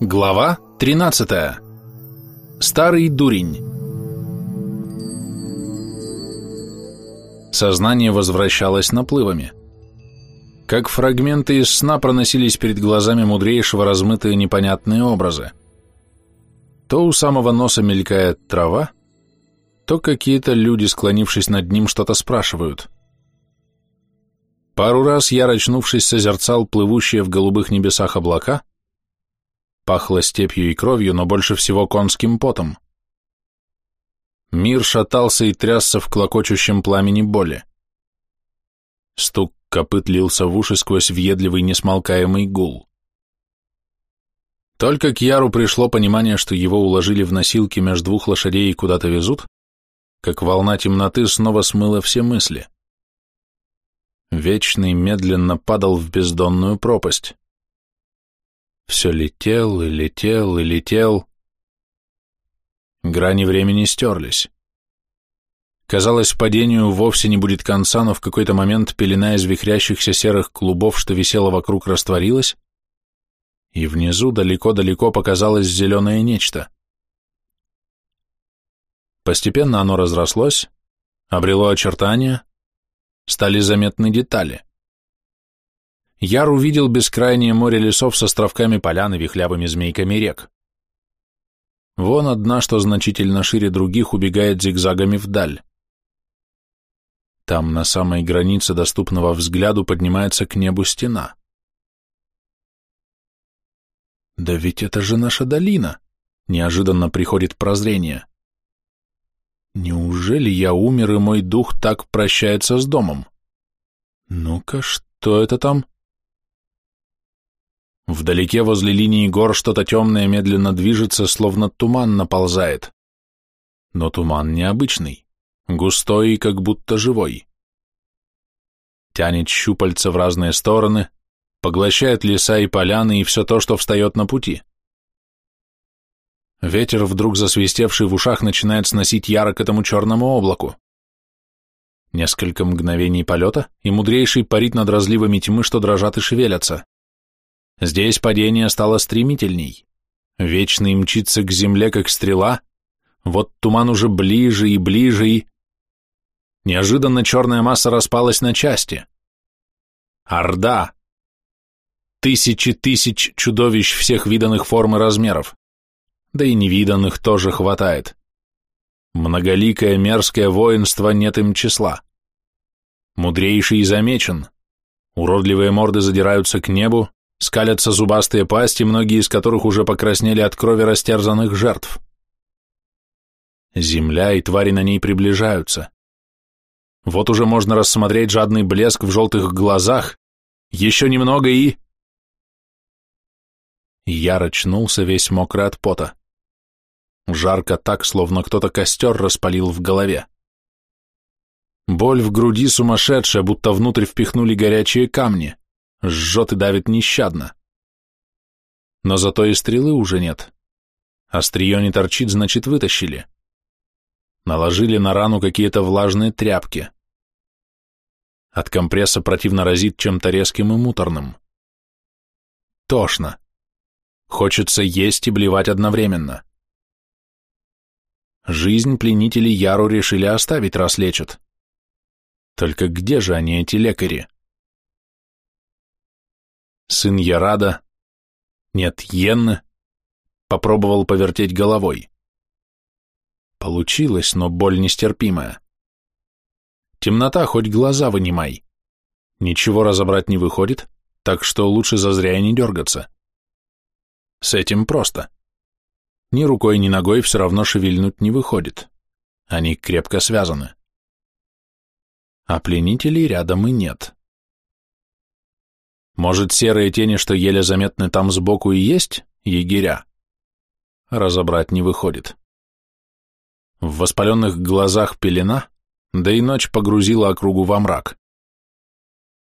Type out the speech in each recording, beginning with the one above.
Глава 13. Старый дурень. Сознание возвращалось наплывами. Как фрагменты из сна проносились перед глазами мудрейшего размытые непонятные образы. То у самого носа мелькает трава, то какие-то люди, склонившись над ним, что-то спрашивают. Пару раз я, рачнувшись, созерцал плывущие в голубых небесах облака, пахло степью и кровью, но больше всего конским потом. Мир шатался и трясся в клокочущем пламени боли. Стук копыт лился в уши сквозь въедливый несмолкаемый гул. Только к Яру пришло понимание, что его уложили в носилки между двух лошадей и куда-то везут, как волна темноты снова смыла все мысли. Вечный медленно падал в бездонную пропасть. Все летел и летел и летел. Грани времени стерлись. Казалось, падению вовсе не будет конца, но в какой-то момент пелена из вихрящихся серых клубов, что висела вокруг, растворилась, и внизу далеко-далеко показалось зеленое нечто. Постепенно оно разрослось, обрело очертания, стали заметны детали. Яр увидел бескрайнее море лесов с островками полян и вихлявыми змейками рек. Вон одна, что значительно шире других, убегает зигзагами вдаль. Там, на самой границе доступного взгляду, поднимается к небу стена. «Да ведь это же наша долина!» — неожиданно приходит прозрение. Неужели я умер, и мой дух так прощается с домом? Ну-ка, что это там? Вдалеке возле линии гор что-то темное медленно движется, словно туман наползает. Но туман необычный, густой и как будто живой. Тянет щупальца в разные стороны, поглощает леса и поляны и все то, что встает на пути. Ветер, вдруг засвистевший в ушах, начинает сносить яро к этому черному облаку. Несколько мгновений полета, и мудрейший парит над разливами тьмы, что дрожат и шевелятся. Здесь падение стало стремительней. Вечный мчится к земле, как стрела. Вот туман уже ближе и ближе, и... Неожиданно черная масса распалась на части. Орда! Тысячи тысяч чудовищ всех виданных форм и размеров да и невиданных тоже хватает. Многоликое мерзкое воинство нет им числа. Мудрейший замечен. Уродливые морды задираются к небу, скалятся зубастые пасти, многие из которых уже покраснели от крови растерзанных жертв. Земля и твари на ней приближаются. Вот уже можно рассмотреть жадный блеск в желтых глазах. Еще немного и... Я рачнулся весь мокрый от пота. Жарко так, словно кто-то костер распалил в голове. Боль в груди сумасшедшая, будто внутрь впихнули горячие камни. Жжет и давит нещадно. Но зато и стрелы уже нет. Острие не торчит, значит, вытащили. Наложили на рану какие-то влажные тряпки. От компресса противно разит чем-то резким и муторным. Тошно. Хочется есть и блевать одновременно. Жизнь пленителей Яру решили оставить, раз лечат. Только где же они, эти лекари? Сын Ярада, нет, Йенны, попробовал повертеть головой. Получилось, но боль нестерпимая. Темнота, хоть глаза вынимай. Ничего разобрать не выходит, так что лучше зазря и не дергаться. С этим просто. Ни рукой, ни ногой все равно шевельнуть не выходит. Они крепко связаны. А пленителей рядом и нет. Может, серые тени, что еле заметны там сбоку и есть егеря? Разобрать не выходит. В воспаленных глазах пелена, да и ночь погрузила округу во мрак.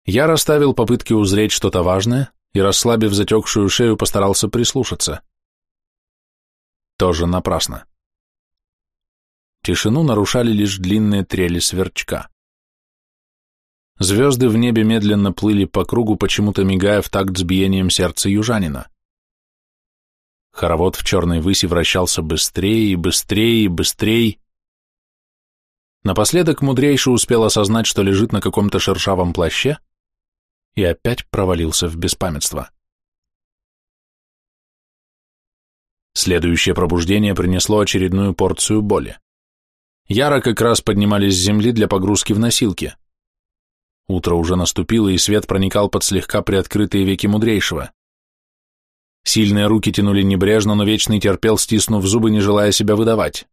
Я расставил попытки узреть что-то важное и, расслабив затекшую шею, постарался прислушаться. Тоже напрасно. Тишину нарушали лишь длинные трели сверчка. Звезды в небе медленно плыли по кругу, почему-то мигая в такт с биением сердца южанина. Хоровод в черной выси вращался быстрее и быстрее и быстрее. Напоследок мудрейший успел осознать, что лежит на каком-то шершавом плаще, и опять провалился в беспамятство. Следующее пробуждение принесло очередную порцию боли. Яро как раз поднимались с земли для погрузки в носилки. Утро уже наступило, и свет проникал под слегка приоткрытые веки мудрейшего. Сильные руки тянули небрежно, но Вечный терпел, стиснув зубы, не желая себя выдавать.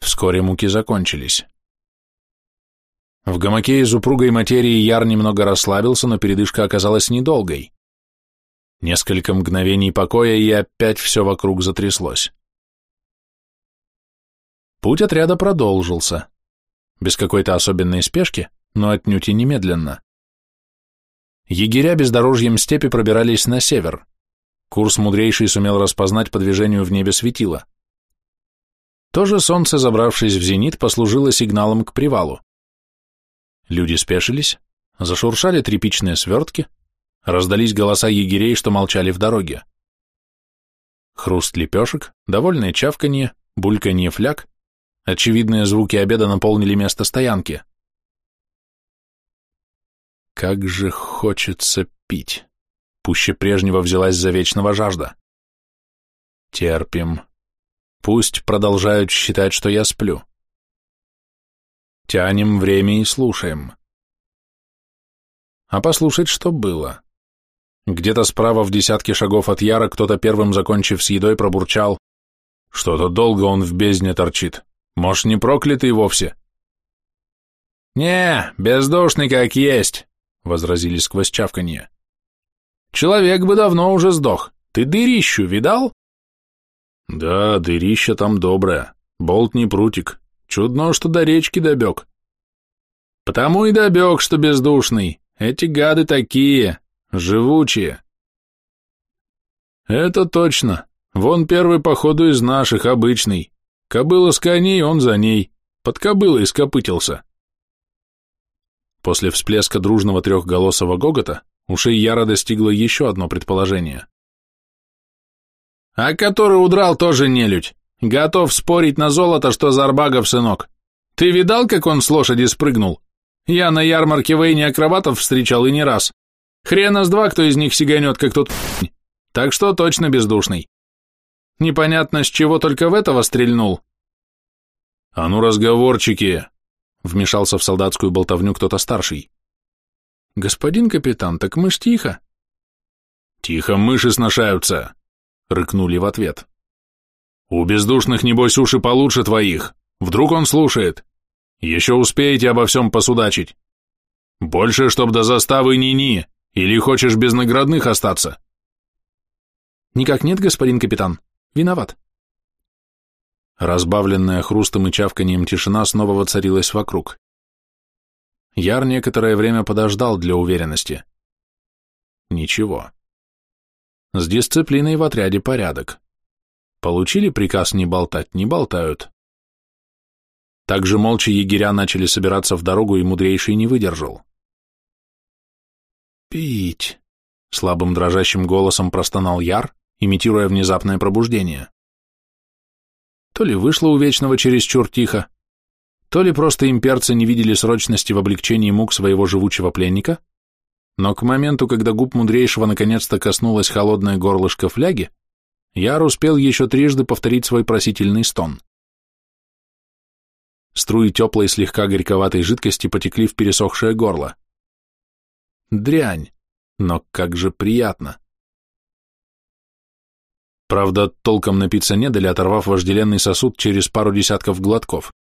Вскоре муки закончились. В гамаке из упругой материи Яр немного расслабился, но передышка оказалась недолгой. Несколько мгновений покоя, и опять все вокруг затряслось. Путь отряда продолжился. Без какой-то особенной спешки, но отнюдь и немедленно. Егеря бездорожьем степи пробирались на север. Курс мудрейший сумел распознать по движению в небе светила. То же солнце, забравшись в зенит, послужило сигналом к привалу. Люди спешились, зашуршали тряпичные свертки, раздались голоса егерей, что молчали в дороге. Хруст лепешек, довольное чавканье, бульканье фляг, очевидные звуки обеда наполнили место стоянки. Как же хочется пить. Пуще прежнего взялась за вечного жажда. Терпим. Пусть продолжают считать, что я сплю. Тянем время и слушаем. А послушать, что было. Где-то справа в десятке шагов от Яра кто-то первым, закончив с едой, пробурчал. Что-то долго он в бездне торчит. Может, не проклятый вовсе? «Не, бездушный как есть», — возразили сквозь чавканье. «Человек бы давно уже сдох. Ты дырищу видал?» «Да, дырища там добрая. Болт не прутик. Чудно, что до речки добег». «Потому и добег, что бездушный. Эти гады такие, живучие». «Это точно. Вон первый, походу, из наших, обычный. Кобыла с коней, он за ней. Под кобылой скопытился». После всплеска дружного трехголосого гогота ушей Яра достигло еще одно предположение. «А который удрал, тоже нелюдь. Готов спорить на золото, что Зарбагов сынок. Ты видал, как он с лошади спрыгнул? Я на ярмарке Вейни акробатов встречал и не раз. Хрена с два, кто из них сиганет, как тот Так что точно бездушный. Непонятно, с чего только в этого стрельнул». «А ну, разговорчики!» Вмешался в солдатскую болтовню кто-то старший. «Господин капитан, так мы ж тихо». «Тихо мыши сношаются», — рыкнули в ответ. «У бездушных, небось, уши получше твоих. Вдруг он слушает. Еще успеете обо всем посудачить. Больше, чтоб до заставы ни-ни, или хочешь без наградных остаться?» «Никак нет, господин капитан. Виноват». Разбавленная хрустом и чавканием тишина снова воцарилась вокруг. Яр некоторое время подождал для уверенности. Ничего. С дисциплиной в отряде порядок. Получили приказ не болтать, не болтают. Также молча егеря начали собираться в дорогу, и мудрейший не выдержал. «Пить!» — слабым дрожащим голосом простонал Яр, имитируя внезапное пробуждение. То ли вышло у Вечного чересчур тихо, то ли просто имперцы не видели срочности в облегчении мук своего живучего пленника, но к моменту, когда губ мудрейшего наконец-то коснулось холодное горлышко фляги, Яр успел еще трижды повторить свой просительный стон. Струи теплой, слегка горьковатой жидкости потекли в пересохшее горло. Дрянь, но как же приятно. Правда, толком напиться не дали, оторвав вожделенный сосуд через пару десятков глотков.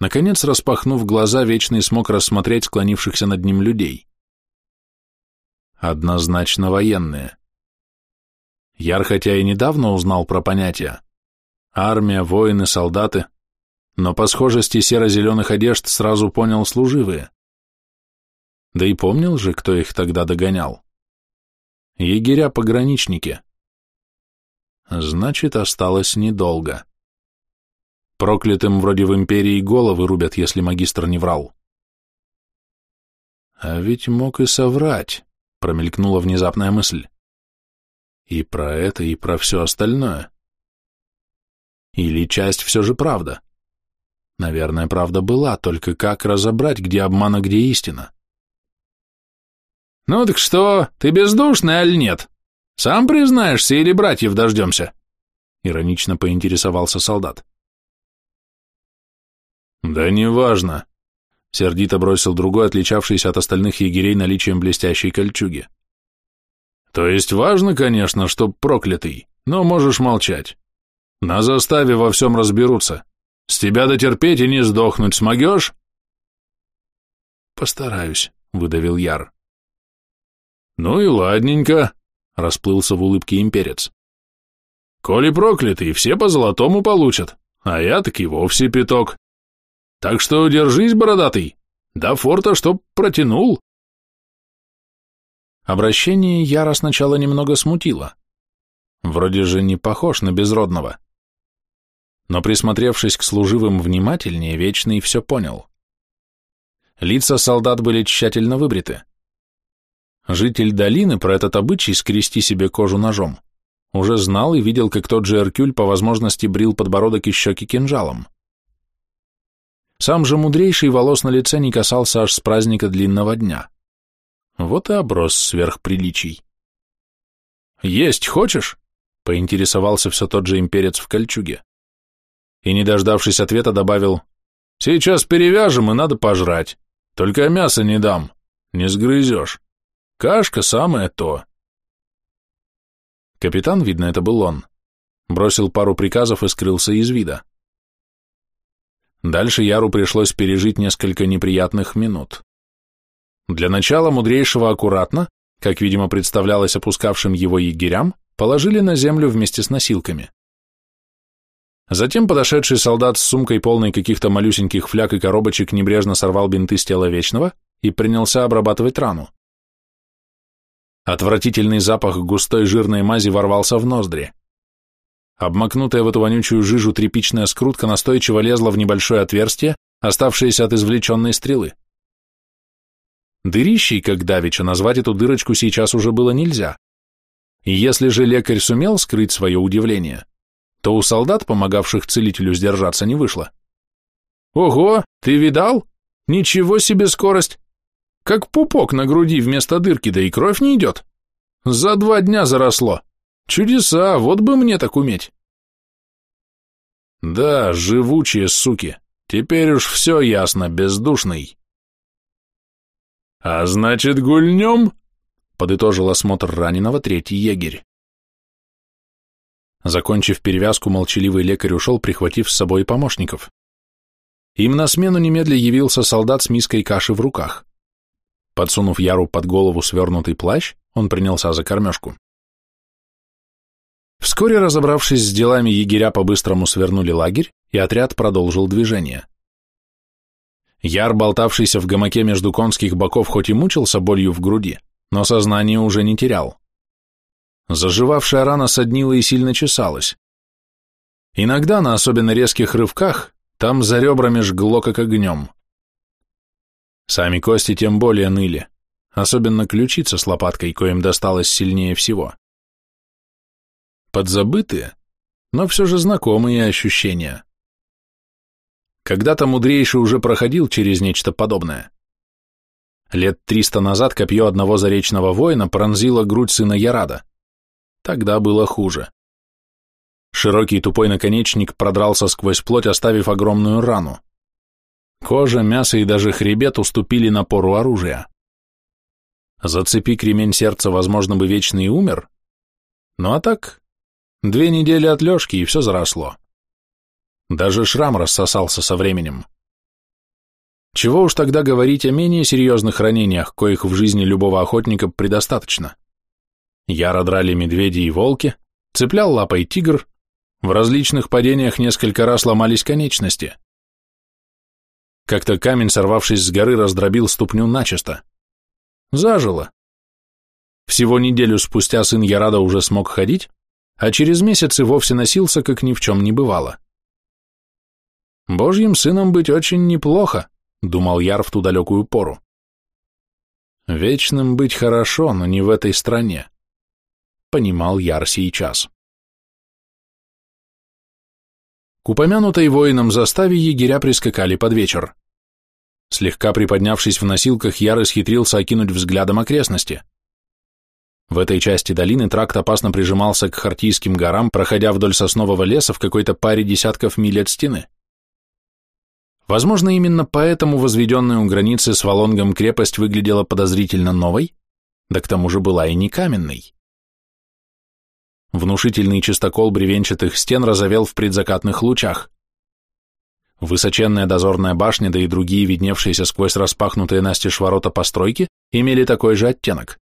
Наконец, распахнув глаза, Вечный смог рассмотреть склонившихся над ним людей. Однозначно военные. Яр хотя и недавно узнал про понятия. Армия, воины, солдаты, но по схожести серо-зеленых одежд сразу понял служивые. Да и помнил же, кто их тогда догонял. Егеря-пограничники. Значит, осталось недолго. Проклятым вроде в империи головы рубят, если магистр не врал. А ведь мог и соврать, промелькнула внезапная мысль. И про это, и про все остальное. Или часть все же правда? Наверное, правда была, только как разобрать, где обман, а где истина? «Ну так что, ты бездушный, аль нет? Сам признаешься или братьев дождемся?» Иронично поинтересовался солдат. «Да неважно», — сердито бросил другой, отличавшийся от остальных егерей наличием блестящей кольчуги. «То есть важно, конечно, что проклятый, но можешь молчать. На заставе во всем разберутся. С тебя дотерпеть и не сдохнуть смогешь?» «Постараюсь», — выдавил Яр. «Ну и ладненько», — расплылся в улыбке имперец. «Коли проклятый, все по золотому получат, а я так и вовсе пяток. Так что держись, бородатый, до форта чтоб протянул». Обращение Яра сначала немного смутило. Вроде же не похож на безродного. Но присмотревшись к служивым внимательнее, Вечный все понял. Лица солдат были тщательно выбриты. Житель долины про этот обычай скрести себе кожу ножом уже знал и видел, как тот же Эркюль по возможности брил подбородок и щеки кинжалом. Сам же мудрейший волос на лице не касался аж с праздника длинного дня. Вот и оброс сверхприличий. «Есть хочешь?» — поинтересовался все тот же имперец в кольчуге. И, не дождавшись ответа, добавил, «Сейчас перевяжем, и надо пожрать. Только мяса не дам, не сгрызешь». Кашка самое то. Капитан, видно, это был он, бросил пару приказов и скрылся из вида. Дальше Яру пришлось пережить несколько неприятных минут. Для начала мудрейшего аккуратно, как, видимо, представлялось опускавшим его егерям, положили на землю вместе с носилками. Затем подошедший солдат с сумкой, полной каких-то малюсеньких фляг и коробочек, небрежно сорвал бинты с тела Вечного и принялся обрабатывать рану. Отвратительный запах густой жирной мази ворвался в ноздри. Обмакнутая в эту вонючую жижу тряпичная скрутка настойчиво лезла в небольшое отверстие, оставшееся от извлеченной стрелы. Дырищей, как давеча, назвать эту дырочку сейчас уже было нельзя. И если же лекарь сумел скрыть свое удивление, то у солдат, помогавших целителю сдержаться, не вышло. «Ого, ты видал? Ничего себе скорость! Как пупок на груди вместо дырки, да и кровь не идет. За два дня заросло. Чудеса, вот бы мне так уметь. Да, живучие суки. Теперь уж все ясно, бездушный. А значит, гульнем? Подытожил осмотр раненого третий егерь. Закончив перевязку, молчаливый лекарь ушел, прихватив с собой помощников. Им на смену немедля явился солдат с миской каши в руках. Подсунув Яру под голову свернутый плащ, он принялся за кормежку. Вскоре, разобравшись с делами, егеря по-быстрому свернули лагерь, и отряд продолжил движение. Яр, болтавшийся в гамаке между конских боков, хоть и мучился болью в груди, но сознание уже не терял. Заживавшая рана соднила и сильно чесалась. Иногда, на особенно резких рывках, там за ребрами жгло как огнем. Сами кости тем более ныли, особенно ключица с лопаткой, коим досталось сильнее всего. Подзабытые, но все же знакомые ощущения. Когда-то мудрейший уже проходил через нечто подобное. Лет триста назад копье одного заречного воина пронзило грудь сына Ярада. Тогда было хуже. Широкий тупой наконечник продрался сквозь плоть, оставив огромную рану. Кожа, мясо и даже хребет уступили напору оружия. Зацепи кремень сердца, возможно, бы вечный и умер. Ну а так, две недели отлежки, и все заросло. Даже шрам рассосался со временем. Чего уж тогда говорить о менее серьезных ранениях, коих в жизни любого охотника предостаточно. Яро драли медведи и волки, цеплял лапой тигр, в различных падениях несколько раз ломались конечности. Как-то камень, сорвавшись с горы, раздробил ступню начисто. Зажило. Всего неделю спустя сын Ярада уже смог ходить, а через месяц и вовсе носился, как ни в чем не бывало. «Божьим сыном быть очень неплохо», — думал Яр в ту далекую пору. «Вечным быть хорошо, но не в этой стране. понимал Яр сейчас. К упомянутой воином заставе егеря прискакали под вечер. Слегка приподнявшись в носилках, Яр исхитрился окинуть взглядом окрестности. В этой части долины тракт опасно прижимался к Хартийским горам, проходя вдоль соснового леса в какой-то паре десятков миль от стены. Возможно, именно поэтому возведенная у границы с Волонгом крепость выглядела подозрительно новой, да к тому же была и не каменной. Внушительный чистокол бревенчатых стен разовел в предзакатных лучах. Высоченная дозорная башня, да и другие видневшиеся сквозь распахнутые настежь ворота постройки, имели такой же оттенок.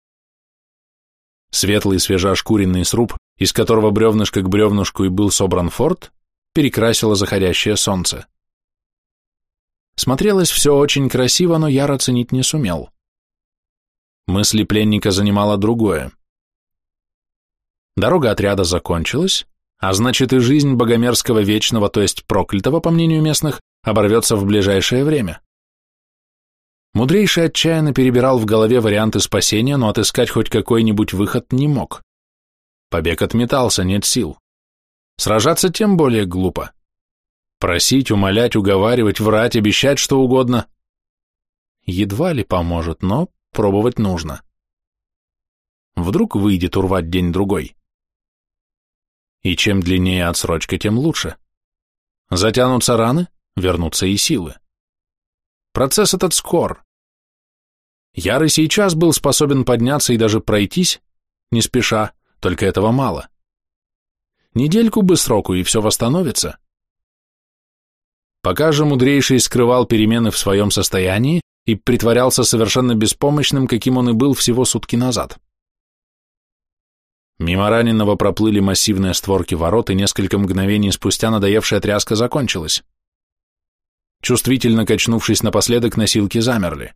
Светлый свежеошкуренный сруб, из которого бревнышко к бревнышку и был собран форт, перекрасило заходящее солнце. Смотрелось все очень красиво, но Яр оценить не сумел. Мысли пленника занимало другое. Дорога отряда закончилась, а значит и жизнь богомерзкого вечного, то есть проклятого, по мнению местных, оборвется в ближайшее время. Мудрейший отчаянно перебирал в голове варианты спасения, но отыскать хоть какой-нибудь выход не мог. Побег отметался, нет сил. Сражаться тем более глупо. Просить, умолять, уговаривать, врать, обещать что угодно. Едва ли поможет, но пробовать нужно. Вдруг выйдет урвать день-другой. И чем длиннее отсрочка, тем лучше. Затянутся раны, вернутся и силы. Процесс этот скор. Ярый сейчас был способен подняться и даже пройтись, не спеша, только этого мало. Недельку бы сроку, и все восстановится. Пока же мудрейший скрывал перемены в своем состоянии и притворялся совершенно беспомощным, каким он и был всего сутки назад. Мимо раненого проплыли массивные створки ворот, и несколько мгновений спустя надоевшая тряска закончилась. Чувствительно качнувшись напоследок, носилки замерли.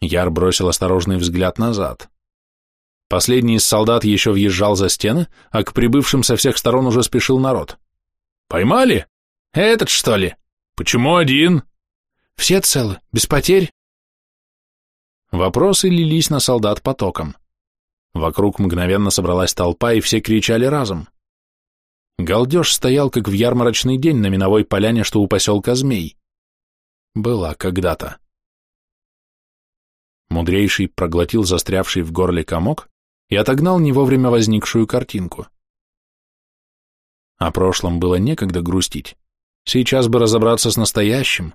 Яр бросил осторожный взгляд назад. Последний из солдат еще въезжал за стены, а к прибывшим со всех сторон уже спешил народ. «Поймали? Этот, что ли? Почему один?» «Все целы, без потерь?» Вопросы лились на солдат потоком. Вокруг мгновенно собралась толпа, и все кричали разом. Галдеж стоял, как в ярмарочный день на миновой поляне, что у поселка Змей. Была когда-то. Мудрейший проглотил застрявший в горле комок и отогнал не вовремя возникшую картинку. О прошлом было некогда грустить. Сейчас бы разобраться с настоящим.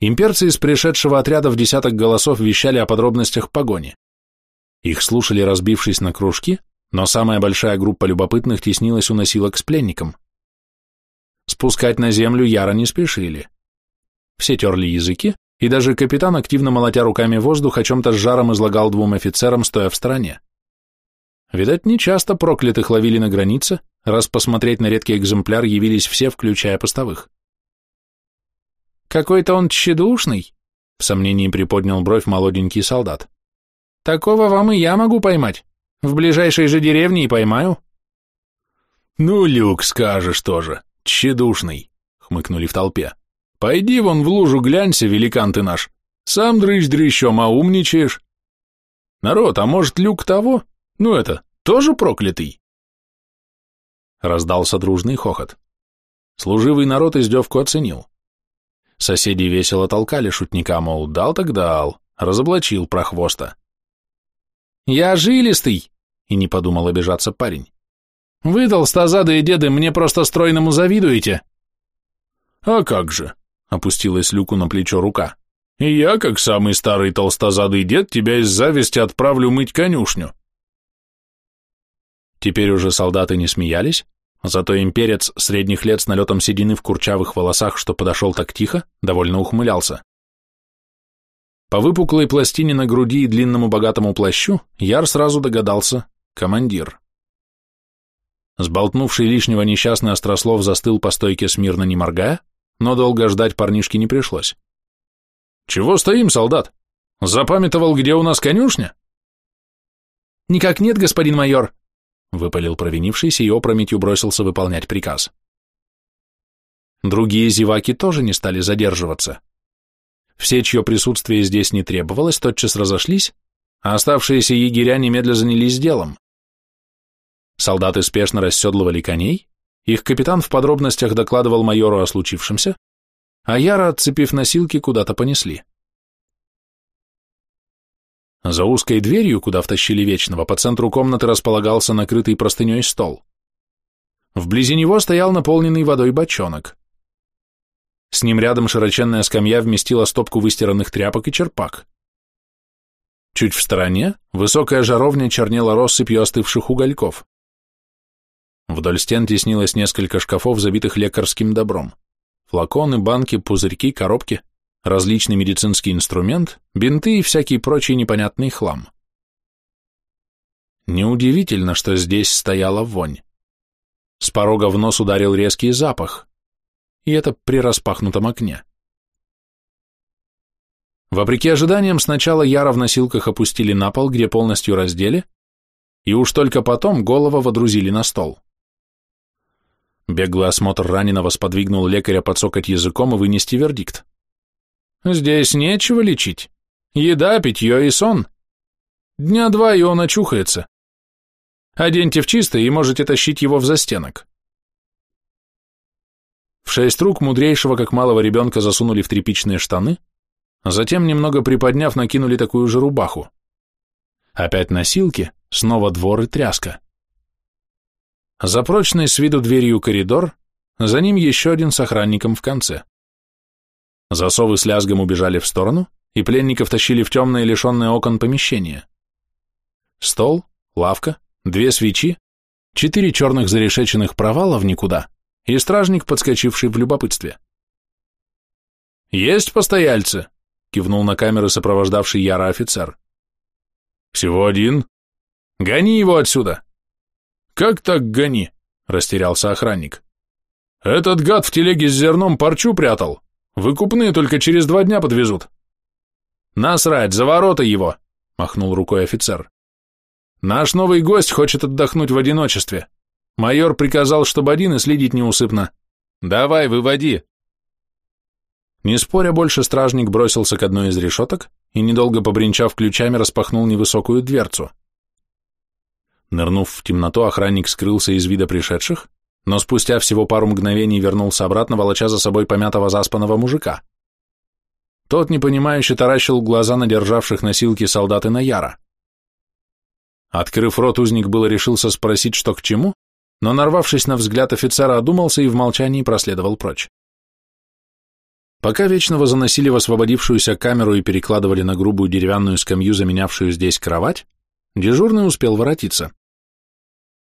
Имперцы из пришедшего отряда в десяток голосов вещали о подробностях погони. Их слушали, разбившись на кружки, но самая большая группа любопытных теснилась у носилок с пленником. Спускать на землю яро не спешили. Все терли языки, и даже капитан, активно молотя руками воздух, о чем-то с жаром излагал двум офицерам, стоя в стороне. Видать, нечасто проклятых ловили на границе, раз посмотреть на редкий экземпляр явились все, включая постовых. «Какой-то он тщедушный», — в сомнении приподнял бровь молоденький солдат. «Такого вам и я могу поймать. В ближайшей же деревне и поймаю. Ну, Люк, скажешь тоже, тщедушный, хмыкнули в толпе. Пойди вон в лужу глянься, великан ты наш. Сам дрыщ дрыщом, а умничаешь. Народ, а может, Люк того? Ну это, тоже проклятый? Раздался дружный хохот. Служивый народ издевку оценил. Соседи весело толкали шутника, мол, дал так дал, разоблачил прохвоста. «Я жилистый!» — и не подумал обижаться парень. «Вы, толстозадые деды, мне просто стройному завидуете!» «А как же!» — опустилась Люку на плечо рука. «И я, как самый старый толстозадый дед, тебя из зависти отправлю мыть конюшню!» Теперь уже солдаты не смеялись, зато имперец средних лет с налетом седины в курчавых волосах, что подошел так тихо, довольно ухмылялся. По выпуклой пластине на груди и длинному богатому плащу Яр сразу догадался — командир. Сболтнувший лишнего несчастный острослов застыл по стойке смирно не моргая, но долго ждать парнишке не пришлось. «Чего стоим, солдат? Запамятовал, где у нас конюшня?» «Никак нет, господин майор», — выпалил провинившийся и опрометью бросился выполнять приказ. Другие зеваки тоже не стали задерживаться. Все, чье присутствие здесь не требовалось, тотчас разошлись, а оставшиеся егеря немедля занялись делом. Солдаты спешно расседлывали коней, их капитан в подробностях докладывал майору о случившемся, а Яра, отцепив носилки, куда-то понесли. За узкой дверью, куда втащили Вечного, по центру комнаты располагался накрытый простыней стол. Вблизи него стоял наполненный водой бочонок. С ним рядом широченная скамья вместила стопку выстиранных тряпок и черпак. Чуть в стороне высокая жаровня чернела россыпью остывших угольков. Вдоль стен теснилось несколько шкафов, забитых лекарским добром. Флаконы, банки, пузырьки, коробки, различный медицинский инструмент, бинты и всякий прочий непонятный хлам. Неудивительно, что здесь стояла вонь. С порога в нос ударил резкий запах, и это при распахнутом окне. Вопреки ожиданиям, сначала Яра в носилках опустили на пол, где полностью раздели, и уж только потом голову водрузили на стол. Беглый осмотр раненого сподвигнул лекаря подсокать языком и вынести вердикт. «Здесь нечего лечить. Еда, питье и сон. Дня два, и он очухается. Оденьте в чистое и можете тащить его в застенок». В шесть рук мудрейшего, как малого ребенка, засунули в тряпичные штаны, а затем, немного приподняв, накинули такую же рубаху. Опять носилки, снова двор и тряска. За прочной с виду дверью коридор, за ним еще один с охранником в конце. Засовы с лязгом убежали в сторону, и пленников тащили в темное лишенное окон помещение. Стол, лавка, две свечи, четыре черных зарешеченных провала в никуда и стражник, подскочивший в любопытстве. «Есть постояльцы!» — кивнул на камеры сопровождавший Яра офицер. «Всего один? Гони его отсюда!» «Как так гони?» – растерялся охранник. «Этот гад в телеге с зерном парчу прятал. Выкупные только через два дня подвезут». «Насрать, за ворота его!» – махнул рукой офицер. «Наш новый гость хочет отдохнуть в одиночестве. Майор приказал, чтобы один и следить неусыпно. Давай, выводи!» Не споря больше, стражник бросился к одной из решеток и, недолго побренчав ключами, распахнул невысокую дверцу. Нырнув в темноту, охранник скрылся из вида пришедших, но спустя всего пару мгновений вернулся обратно, волоча за собой помятого заспанного мужика. Тот, непонимающе, таращил глаза на державших носилки солдат и на Яра. Открыв рот, узник было решился спросить, что к чему, но, нарвавшись на взгляд офицера, одумался и в молчании проследовал прочь. Пока Вечного заносили в освободившуюся камеру и перекладывали на грубую деревянную скамью, заменявшую здесь кровать, дежурный успел воротиться.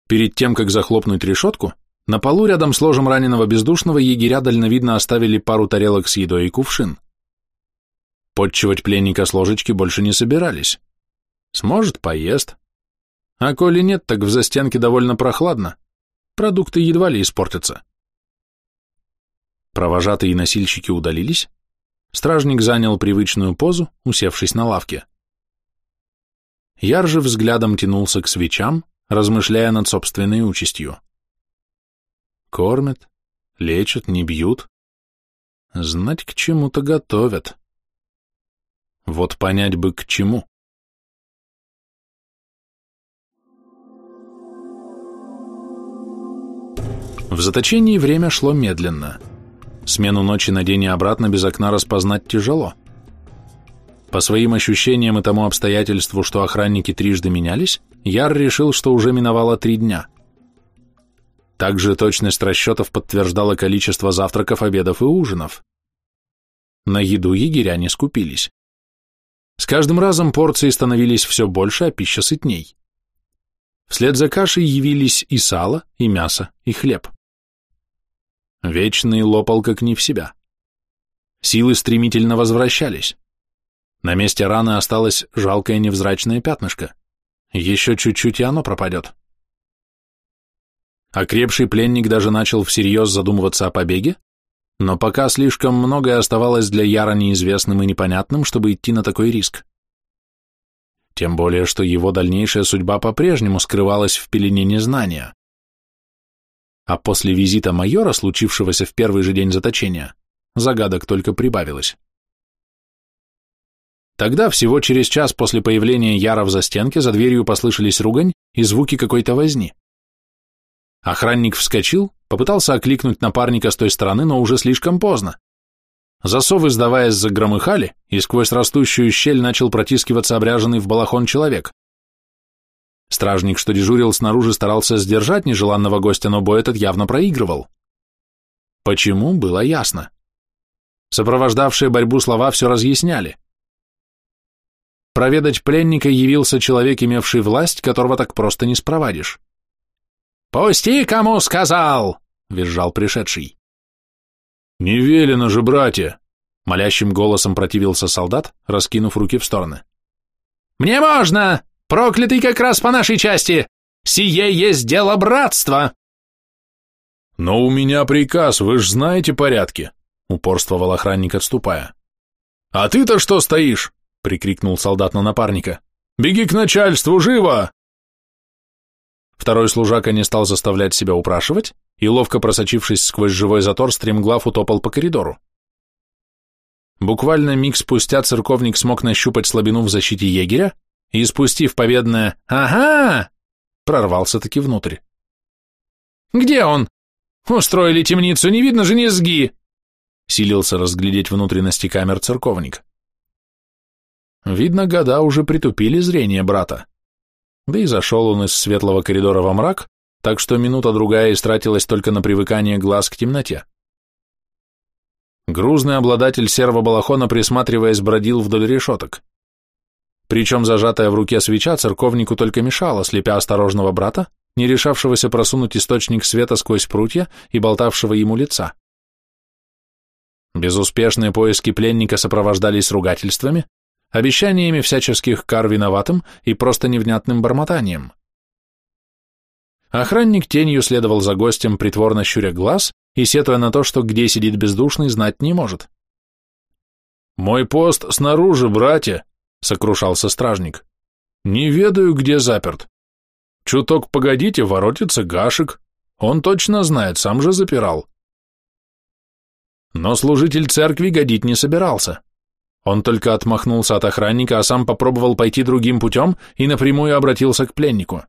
Перед тем, как захлопнуть решетку, на полу рядом с ложем раненого бездушного егеря дальновидно оставили пару тарелок с едой и кувшин. Подчивать пленника с ложечки больше не собирались. Сможет, поест. А коли нет, так в застенке довольно прохладно. Продукты едва ли испортятся. Провожатые и носильщики удалились. Стражник занял привычную позу, усевшись на лавке. Яр же взглядом тянулся к свечам, размышляя над собственной участью. Кормят, лечат, не бьют. Знать к чему-то готовят. Вот понять бы к чему. В заточении время шло медленно. Смену ночи на день и обратно без окна распознать тяжело. По своим ощущениям и тому обстоятельству, что охранники трижды менялись, Яр решил, что уже миновало три дня. Также точность расчетов подтверждала количество завтраков, обедов и ужинов. На еду егеря не скупились. С каждым разом порции становились все больше, а пища сытней. Вслед за кашей явились и сало, и мясо, и хлеб. Вечный лопал как не в себя. Силы стремительно возвращались. На месте раны осталось жалкое невзрачное пятнышко. Еще чуть-чуть, и оно пропадет. Окрепший пленник даже начал всерьез задумываться о побеге, но пока слишком многое оставалось для Яра неизвестным и непонятным, чтобы идти на такой риск. Тем более, что его дальнейшая судьба по-прежнему скрывалась в пелене незнания. А после визита майора, случившегося в первый же день заточения, загадок только прибавилось. Тогда, всего через час после появления Яра в застенке, за дверью послышались ругань и звуки какой-то возни. Охранник вскочил, попытался окликнуть напарника с той стороны, но уже слишком поздно. Засовы, сдаваясь, загромыхали, и сквозь растущую щель начал протискиваться обряженный в балахон человек. Стражник, что дежурил снаружи, старался сдержать нежеланного гостя, но бой этот явно проигрывал. Почему, было ясно. Сопровождавшие борьбу слова все разъясняли. Проведать пленника явился человек, имевший власть, которого так просто не спровадишь. «Пусти, кому сказал!» — визжал пришедший. «Не велено же, братья!» — молящим голосом противился солдат, раскинув руки в стороны. «Мне можно! Проклятый как раз по нашей части! Сие есть дело братства!» «Но у меня приказ, вы ж знаете порядки!» — упорствовал охранник, отступая. «А ты-то что стоишь?» — прикрикнул солдат на напарника. «Беги к начальству, живо!» Второй служака не стал заставлять себя упрашивать и, ловко просочившись сквозь живой затор, стремглав утопал по коридору. Буквально миг спустя церковник смог нащупать слабину в защите егеря и, спустив победное «Ага!», прорвался-таки внутрь. «Где он? Устроили темницу, не видно же низги!» силился разглядеть внутренности камер церковник. Видно, года уже притупили зрение брата. Да и зашел он из светлого коридора во мрак, так что минута-другая истратилась только на привыкание глаз к темноте. Грузный обладатель серого балахона, присматриваясь, бродил вдоль решеток. Причем зажатая в руке свеча церковнику только мешала, слепя осторожного брата, не решавшегося просунуть источник света сквозь прутья и болтавшего ему лица. Безуспешные поиски пленника сопровождались ругательствами, обещаниями всяческих кар виноватым и просто невнятным бормотанием. Охранник тенью следовал за гостем, притворно щуря глаз и сетуя на то, что где сидит бездушный, знать не может. «Мой пост снаружи, братья!» — сокрушался стражник. «Не ведаю, где заперт. Чуток погодите, воротится Гашек. Он точно знает, сам же запирал». Но служитель церкви годить не собирался. Он только отмахнулся от охранника, а сам попробовал пойти другим путем и напрямую обратился к пленнику.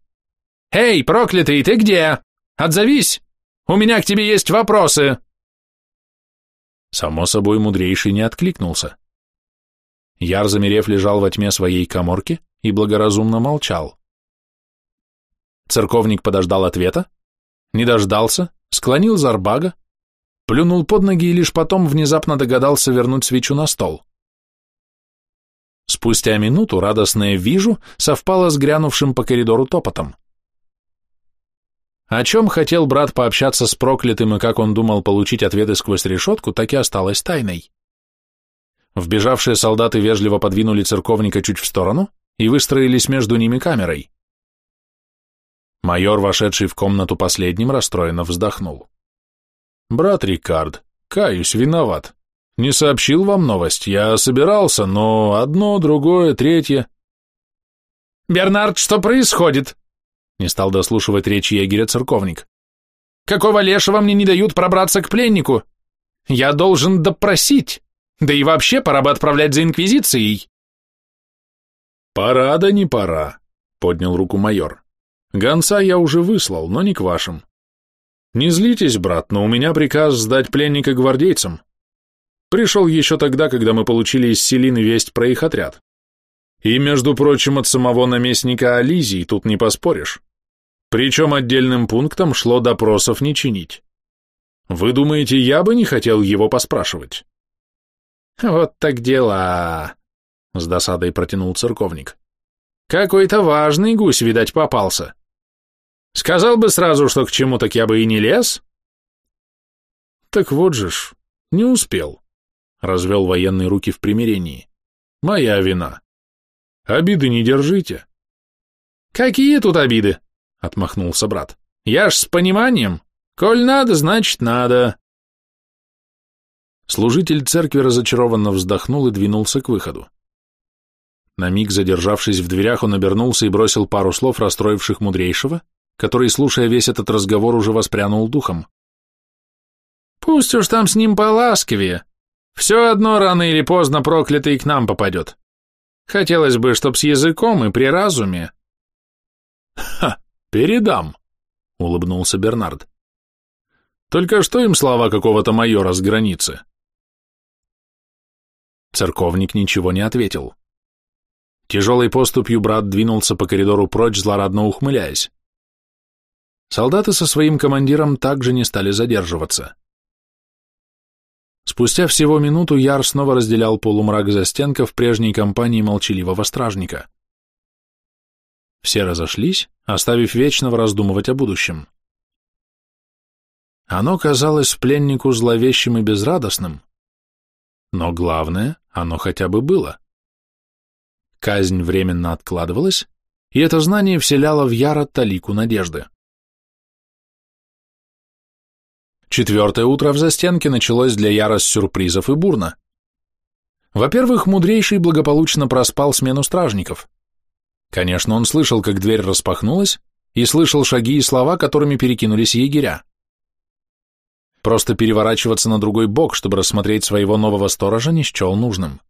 «Эй, проклятый, ты где? Отзовись! У меня к тебе есть вопросы!» Само собой, мудрейший не откликнулся. Яр, замерев, лежал во тьме своей коморки и благоразумно молчал. Церковник подождал ответа, не дождался, склонил Зарбага, плюнул под ноги и лишь потом внезапно догадался вернуть свечу на стол. Спустя минуту радостное «вижу» совпало с грянувшим по коридору топотом. О чем хотел брат пообщаться с проклятым и как он думал получить ответы сквозь решетку, так и осталось тайной. Вбежавшие солдаты вежливо подвинули церковника чуть в сторону и выстроились между ними камерой. Майор, вошедший в комнату последним, расстроенно вздохнул. «Брат Рикард, каюсь, виноват. Не сообщил вам новость, я собирался, но одно, другое, третье. Бернард, что происходит? Не стал дослушивать речи егеря церковник. Какого лешего мне не дают пробраться к пленнику? Я должен допросить. Да и вообще пора бы отправлять за инквизицией. Пора да не пора, поднял руку майор. Гонца я уже выслал, но не к вашим. Не злитесь, брат, но у меня приказ сдать пленника гвардейцам. Пришел еще тогда, когда мы получили из Селины весть про их отряд. И, между прочим, от самого наместника Ализии тут не поспоришь. Причем отдельным пунктом шло допросов не чинить. Вы думаете, я бы не хотел его поспрашивать? Вот так дела, с досадой протянул церковник. Какой-то важный гусь, видать, попался. Сказал бы сразу, что к чему, так я бы и не лез. Так вот же ж, не успел развел военные руки в примирении. Моя вина. Обиды не держите. Какие тут обиды? Отмахнулся брат. Я ж с пониманием. Коль надо, значит надо. Служитель церкви разочарованно вздохнул и двинулся к выходу. На миг задержавшись в дверях, он обернулся и бросил пару слов, расстроивших мудрейшего, который, слушая весь этот разговор, уже воспрянул духом. «Пусть уж там с ним поласковее, все одно рано или поздно проклятый к нам попадет. Хотелось бы, чтоб с языком и при разуме. Ха, передам, улыбнулся Бернард. Только что им слова какого-то майора с границы? Церковник ничего не ответил. Тяжелой поступью брат двинулся по коридору прочь, злорадно ухмыляясь. Солдаты со своим командиром также не стали задерживаться. Спустя всего минуту Яр снова разделял полумрак за стенка в прежней компании молчаливого стражника. Все разошлись, оставив вечного раздумывать о будущем. Оно казалось пленнику зловещим и безрадостным, но главное, оно хотя бы было. Казнь временно откладывалась, и это знание вселяло в Яра талику надежды. Четвертое утро в застенке началось для Яра с сюрпризов и бурно. Во-первых, мудрейший благополучно проспал смену стражников. Конечно, он слышал, как дверь распахнулась, и слышал шаги и слова, которыми перекинулись егеря. Просто переворачиваться на другой бок, чтобы рассмотреть своего нового сторожа, не счел нужным.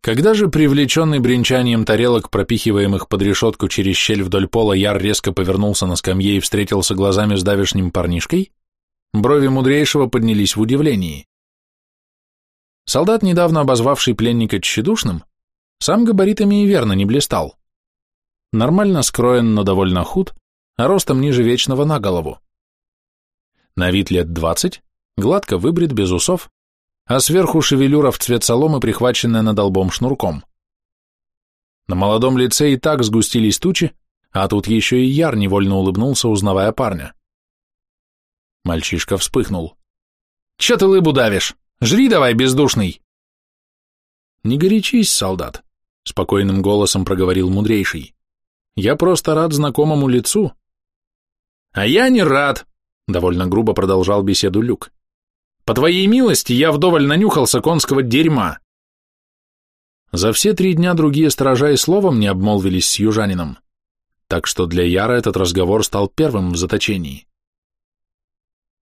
Когда же, привлеченный бренчанием тарелок, пропихиваемых под решетку через щель вдоль пола, Яр резко повернулся на скамье и встретился глазами с давешним парнишкой, брови мудрейшего поднялись в удивлении. Солдат, недавно обозвавший пленника тщедушным, сам габаритами и верно не блистал. Нормально скроен, но довольно худ, а ростом ниже вечного на голову. На вид лет двадцать, гладко выбрит, без усов, а сверху шевелюра в цвет соломы, прихваченная над долбом шнурком. На молодом лице и так сгустились тучи, а тут еще и Яр невольно улыбнулся, узнавая парня. Мальчишка вспыхнул. «Че ты лыбу давишь? Жри давай, бездушный!» «Не горячись, солдат», — спокойным голосом проговорил мудрейший. «Я просто рад знакомому лицу». «А я не рад», — довольно грубо продолжал беседу Люк. По твоей милости я вдоволь нанюхался конского дерьма. За все три дня другие сторожа и словом не обмолвились с южанином, так что для Яра этот разговор стал первым в заточении.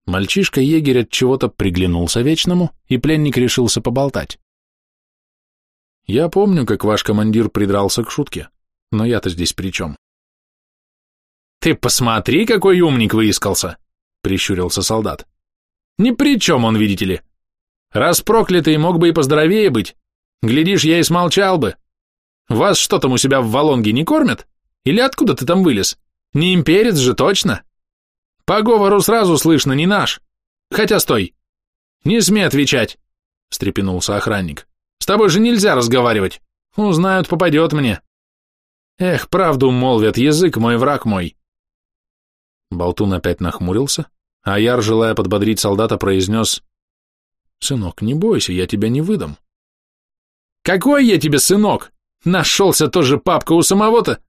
Мальчишка-егерь от чего-то приглянулся вечному, и пленник решился поболтать. Я помню, как ваш командир придрался к шутке, но я-то здесь при чем? Ты посмотри, какой умник выискался, прищурился солдат. Ни при чем он, видите ли. Раз проклятый, мог бы и поздоровее быть. Глядишь, я и смолчал бы. Вас что там у себя в Волонге не кормят? Или откуда ты там вылез? Не имперец же, точно? По говору сразу слышно, не наш. Хотя стой. Не смей отвечать, встрепенулся охранник. С тобой же нельзя разговаривать. Узнают, попадет мне. Эх, правду молвят, язык мой, враг мой. Болтун опять нахмурился, а Яр, желая подбодрить солдата, произнес «Сынок, не бойся, я тебя не выдам». «Какой я тебе сынок? Нашелся тоже папка у самого-то!»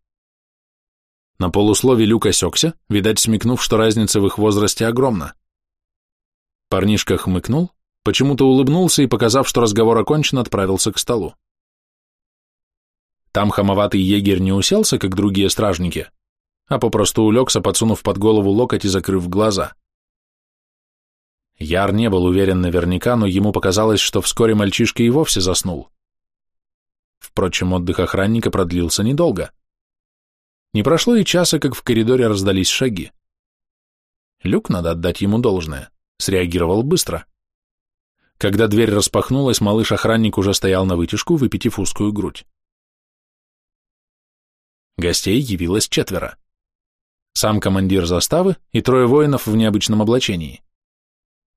На полуслове Люк осекся, видать, смекнув, что разница в их возрасте огромна. Парнишка хмыкнул, почему-то улыбнулся и, показав, что разговор окончен, отправился к столу. Там хамоватый егерь не уселся, как другие стражники, а попросту улегся, подсунув под голову локоть и закрыв глаза. Яр не был уверен наверняка, но ему показалось, что вскоре мальчишка и вовсе заснул. Впрочем, отдых охранника продлился недолго. Не прошло и часа, как в коридоре раздались шаги. Люк, надо отдать ему должное, среагировал быстро. Когда дверь распахнулась, малыш-охранник уже стоял на вытяжку, выпитив узкую грудь. Гостей явилось четверо. Сам командир заставы и трое воинов в необычном облачении.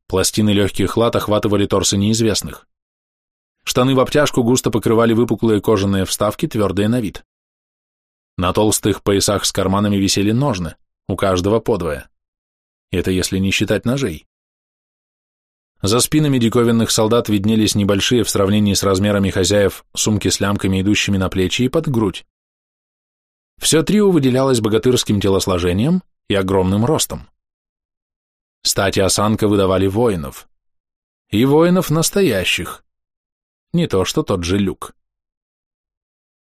Пластины легких лат охватывали торсы неизвестных. Штаны в обтяжку густо покрывали выпуклые кожаные вставки, твердые на вид. На толстых поясах с карманами висели ножны, у каждого подвое. Это если не считать ножей. За спинами диковинных солдат виднелись небольшие в сравнении с размерами хозяев сумки с лямками, идущими на плечи и под грудь. Все трио выделялось богатырским телосложением и огромным ростом. Стать и осанка выдавали воинов. И воинов настоящих. Не то, что тот же люк.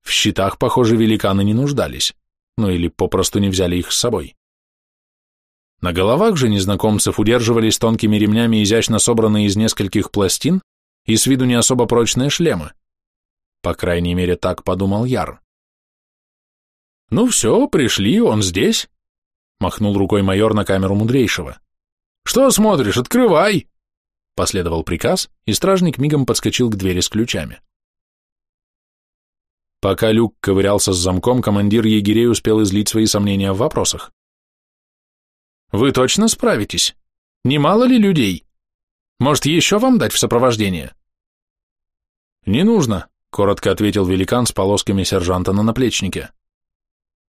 В щитах, похоже, великаны не нуждались, ну или попросту не взяли их с собой. На головах же незнакомцев удерживались тонкими ремнями изящно собранные из нескольких пластин и с виду не особо прочные шлемы. По крайней мере, так подумал Яр. «Ну все, пришли, он здесь», — махнул рукой майор на камеру мудрейшего. «Что смотришь, открывай!» Последовал приказ, и стражник мигом подскочил к двери с ключами. Пока Люк ковырялся с замком, командир егерей успел излить свои сомнения в вопросах. «Вы точно справитесь? Немало ли людей? Может, еще вам дать в сопровождение?» «Не нужно», — коротко ответил великан с полосками сержанта на наплечнике.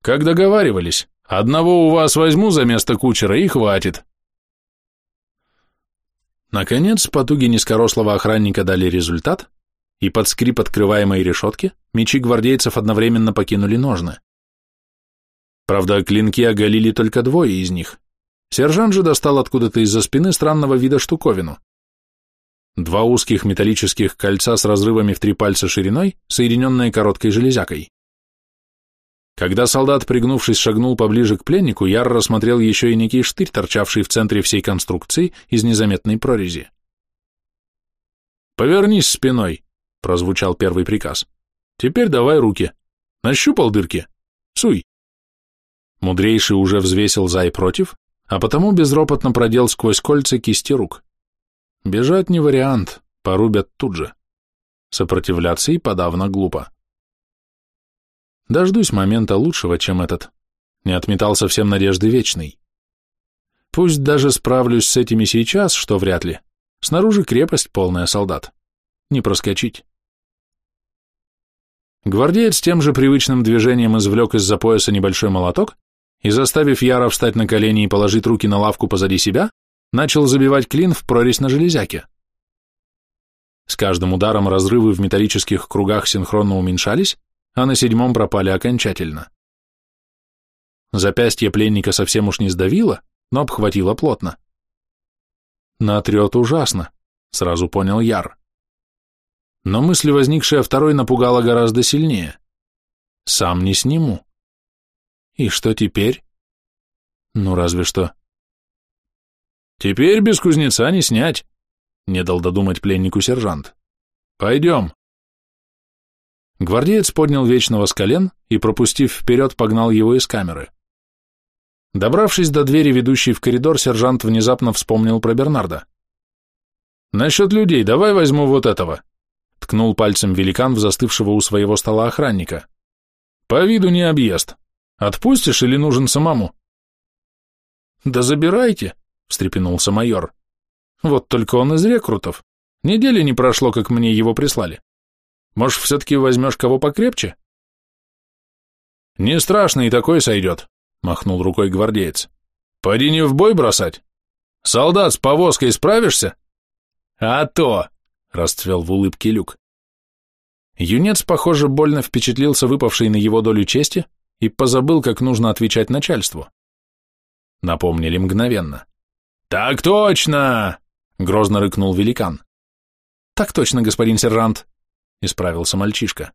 «Как договаривались, одного у вас возьму за место кучера и хватит». Наконец, потуги низкорослого охранника дали результат, и под скрип открываемой решетки мечи гвардейцев одновременно покинули ножны. Правда, клинки оголили только двое из них. Сержант же достал откуда-то из-за спины странного вида штуковину. Два узких металлических кольца с разрывами в три пальца шириной, соединенные короткой железякой. Когда солдат, пригнувшись, шагнул поближе к пленнику, Яр рассмотрел еще и некий штырь, торчавший в центре всей конструкции из незаметной прорези. «Повернись спиной», — прозвучал первый приказ. «Теперь давай руки. Нащупал дырки? Суй». Мудрейший уже взвесил за и против, а потому безропотно продел сквозь кольца кисти рук. Бежать не вариант, порубят тут же. Сопротивляться и подавно глупо. Дождусь момента лучшего, чем этот. Не отметал совсем надежды вечной. Пусть даже справлюсь с этими сейчас, что вряд ли. Снаружи крепость полная солдат. Не проскочить. Гвардеец тем же привычным движением извлек из-за пояса небольшой молоток и, заставив Яра встать на колени и положить руки на лавку позади себя, начал забивать клин в прорезь на железяке. С каждым ударом разрывы в металлических кругах синхронно уменьшались, а на седьмом пропали окончательно. Запястье пленника совсем уж не сдавило, но обхватило плотно. Натрет ужасно, сразу понял Яр. Но мысль, возникшая второй, напугала гораздо сильнее. Сам не сниму. И что теперь? Ну, разве что. Теперь без кузнеца не снять, не дал додумать пленнику сержант. Пойдем. Гвардеец поднял Вечного с колен и, пропустив вперед, погнал его из камеры. Добравшись до двери, ведущей в коридор, сержант внезапно вспомнил про Бернарда. «Насчет людей, давай возьму вот этого», — ткнул пальцем великан в застывшего у своего стола охранника. «По виду не объезд. Отпустишь или нужен самому?» «Да забирайте», встрепенулся майор. Вот только он из рекрутов. Недели не прошло, как мне его прислали. Может, все-таки возьмешь кого покрепче? Не страшно, и такой сойдет, махнул рукой гвардеец. Поди не в бой бросать. Солдат с повозкой справишься? А то, расцвел в улыбке люк. Юнец, похоже, больно впечатлился выпавшей на его долю чести и позабыл, как нужно отвечать начальству. Напомнили мгновенно. «Так точно!» — грозно рыкнул великан. «Так точно, господин сержант», — исправился мальчишка.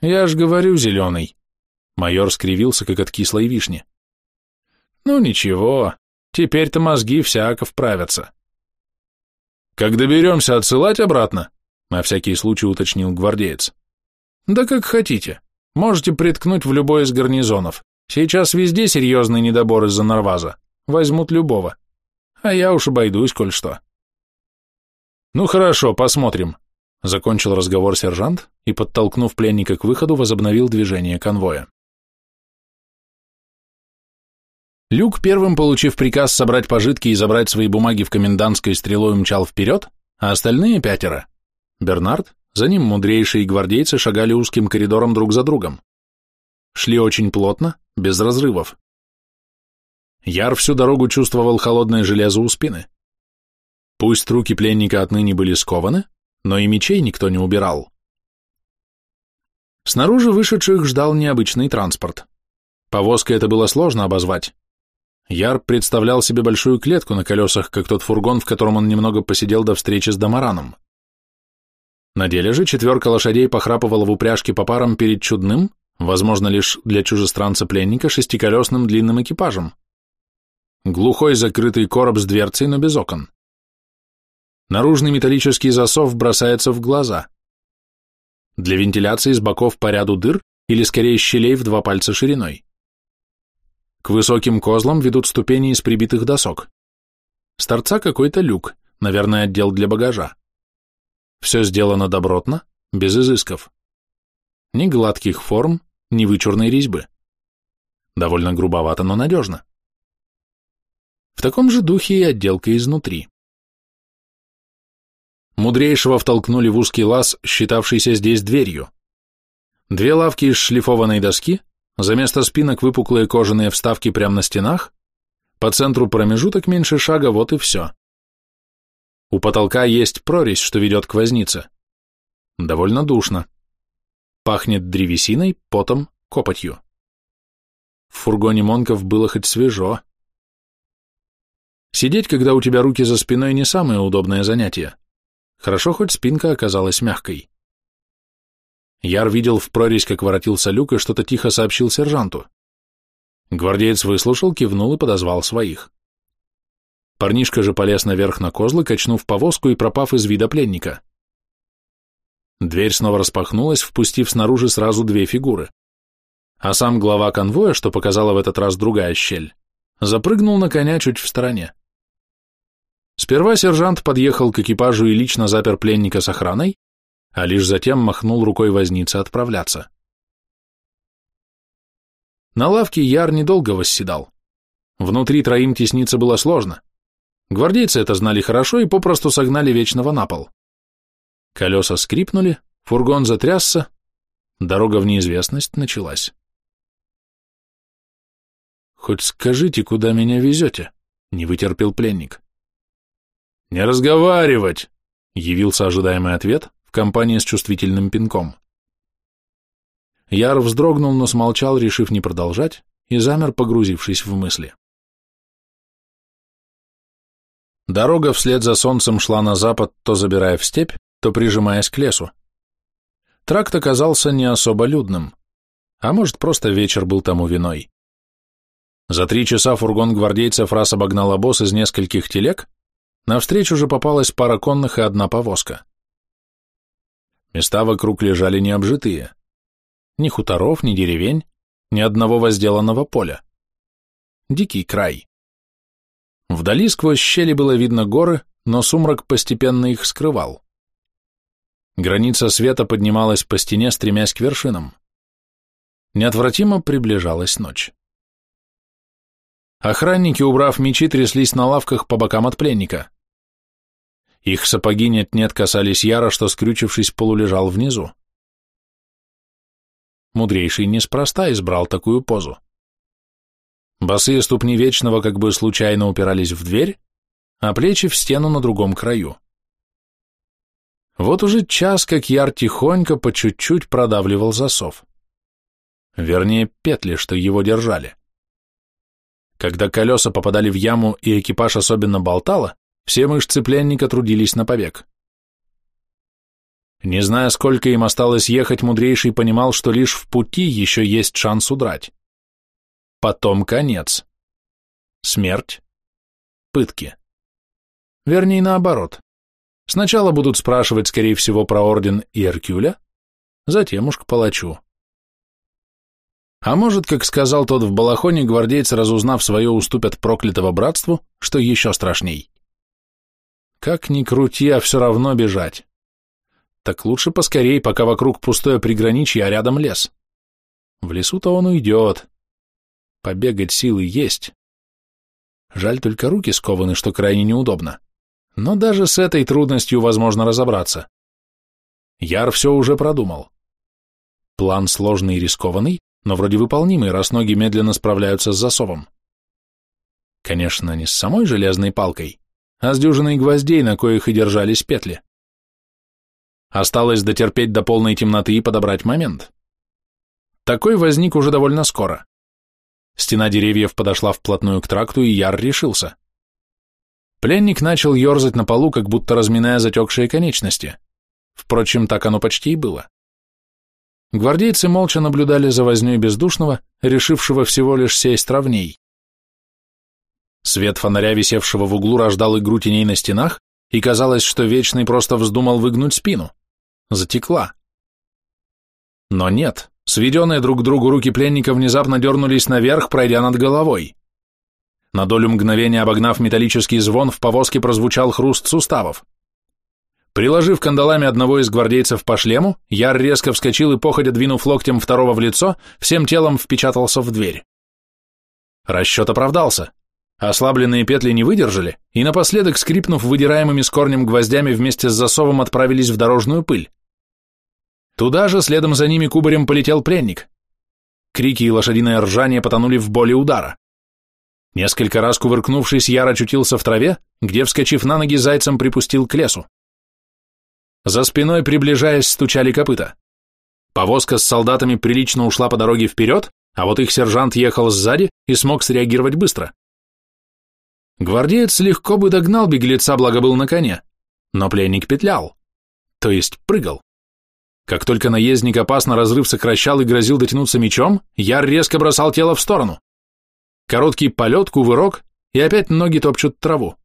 «Я ж говорю, зеленый». Майор скривился, как от кислой вишни. «Ну ничего, теперь-то мозги всяко вправятся». «Как доберемся, отсылать обратно?» — на всякий случай уточнил гвардеец. «Да как хотите. Можете приткнуть в любой из гарнизонов. Сейчас везде серьезный недобор из-за Нарваза. Возьмут любого а я уж обойдусь, коль что. Ну хорошо, посмотрим, закончил разговор сержант и, подтолкнув пленника к выходу, возобновил движение конвоя. Люк, первым получив приказ собрать пожитки и забрать свои бумаги в комендантской стрелой, умчал вперед, а остальные пятеро, Бернард, за ним мудрейшие гвардейцы шагали узким коридором друг за другом. Шли очень плотно, без разрывов. Яр всю дорогу чувствовал холодное железо у спины. Пусть руки пленника отныне были скованы, но и мечей никто не убирал. Снаружи вышедших ждал необычный транспорт. Повозка это было сложно обозвать. Яр представлял себе большую клетку на колесах, как тот фургон, в котором он немного посидел до встречи с Дамараном. На деле же четверка лошадей похрапывала в упряжке по парам перед чудным, возможно, лишь для чужестранца-пленника, шестиколесным длинным экипажем. Глухой закрытый короб с дверцей, но без окон. Наружный металлический засов бросается в глаза. Для вентиляции с боков по ряду дыр или скорее щелей в два пальца шириной. К высоким козлам ведут ступени из прибитых досок. С торца какой-то люк, наверное, отдел для багажа. Все сделано добротно, без изысков. Ни гладких форм, ни вычурной резьбы. Довольно грубовато, но надежно. В таком же духе и отделка изнутри. Мудрейшего втолкнули в узкий лаз, считавшийся здесь дверью. Две лавки из шлифованной доски, за место спинок выпуклые кожаные вставки прямо на стенах, по центру промежуток меньше шага, вот и все. У потолка есть прорезь, что ведет к вознице. Довольно душно. Пахнет древесиной, потом, копотью. В фургоне Монков было хоть свежо. Сидеть, когда у тебя руки за спиной, не самое удобное занятие. Хорошо, хоть спинка оказалась мягкой. Яр видел в прорезь, как воротился люк, и что-то тихо сообщил сержанту. Гвардеец выслушал, кивнул и подозвал своих. Парнишка же полез наверх на козлы, качнув повозку и пропав из вида пленника. Дверь снова распахнулась, впустив снаружи сразу две фигуры. А сам глава конвоя, что показала в этот раз другая щель, запрыгнул на коня чуть в стороне. Сперва сержант подъехал к экипажу и лично запер пленника с охраной, а лишь затем махнул рукой вознице отправляться. На лавке Яр недолго восседал. Внутри троим тесниться было сложно. Гвардейцы это знали хорошо и попросту согнали Вечного на пол. Колеса скрипнули, фургон затрясся, дорога в неизвестность началась. «Хоть скажите, куда меня везете?» — не вытерпел пленник. «Не разговаривать!» — явился ожидаемый ответ в компании с чувствительным пинком. Яр вздрогнул, но смолчал, решив не продолжать, и замер, погрузившись в мысли. Дорога вслед за солнцем шла на запад, то забирая в степь, то прижимаясь к лесу. Тракт оказался не особо людным, а может, просто вечер был тому виной. За три часа фургон гвардейцев раз обогнал обоз из нескольких телег, навстречу же попалась пара конных и одна повозка. Места вокруг лежали необжитые. Ни хуторов, ни деревень, ни одного возделанного поля. Дикий край. Вдали сквозь щели было видно горы, но сумрак постепенно их скрывал. Граница света поднималась по стене, стремясь к вершинам. Неотвратимо приближалась ночь. Охранники, убрав мечи, тряслись на лавках по бокам от пленника. Их сапоги нет-нет касались Яра, что, скрючившись, полулежал внизу. Мудрейший неспроста избрал такую позу. Босые ступни Вечного как бы случайно упирались в дверь, а плечи в стену на другом краю. Вот уже час, как Яр тихонько по чуть-чуть продавливал засов. Вернее, петли, что его держали. Когда колеса попадали в яму и экипаж особенно болтало, все мышцы пленника трудились на повек. Не зная, сколько им осталось ехать, мудрейший понимал, что лишь в пути еще есть шанс удрать. Потом конец. Смерть. Пытки. Вернее, наоборот. Сначала будут спрашивать, скорее всего, про орден и Эркюля, затем уж к палачу. А может, как сказал тот в Балахоне, гвардейцы, разузнав свое, уступят проклятого братству, что еще страшней. Как ни крути, а все равно бежать. Так лучше поскорей, пока вокруг пустое приграничье, а рядом лес. В лесу-то он уйдет. Побегать силы есть. Жаль только руки скованы, что крайне неудобно. Но даже с этой трудностью возможно разобраться. Яр все уже продумал. План сложный и рискованный, но вроде выполнимый, раз ноги медленно справляются с засовом. Конечно, не с самой железной палкой, а с дюжиной гвоздей, на коих и держались петли. Осталось дотерпеть до полной темноты и подобрать момент. Такой возник уже довольно скоро. Стена деревьев подошла вплотную к тракту, и Яр решился. Пленник начал ерзать на полу, как будто разминая затекшие конечности. Впрочем, так оно почти и было. Гвардейцы молча наблюдали за вознёй бездушного, решившего всего лишь сесть ровней. Свет фонаря, висевшего в углу, рождал игру теней на стенах, и казалось, что Вечный просто вздумал выгнуть спину. Затекла. Но нет, сведенные друг к другу руки пленника внезапно дернулись наверх, пройдя над головой. На долю мгновения обогнав металлический звон, в повозке прозвучал хруст суставов. Приложив кандалами одного из гвардейцев по шлему, Яр резко вскочил и, походя двинув локтем второго в лицо, всем телом впечатался в дверь. Расчет оправдался. Ослабленные петли не выдержали, и напоследок, скрипнув выдираемыми с корнем гвоздями, вместе с засовом отправились в дорожную пыль. Туда же, следом за ними кубарем полетел пленник. Крики и лошадиное ржание потонули в боли удара. Несколько раз кувыркнувшись, Яр очутился в траве, где, вскочив на ноги, зайцем припустил к лесу. За спиной, приближаясь, стучали копыта. Повозка с солдатами прилично ушла по дороге вперед, а вот их сержант ехал сзади и смог среагировать быстро. Гвардеец легко бы догнал беглеца, благо был на коне, но пленник петлял, то есть прыгал. Как только наездник опасно разрыв сокращал и грозил дотянуться мечом, Яр резко бросал тело в сторону. Короткий полет, кувырок, и опять ноги топчут траву.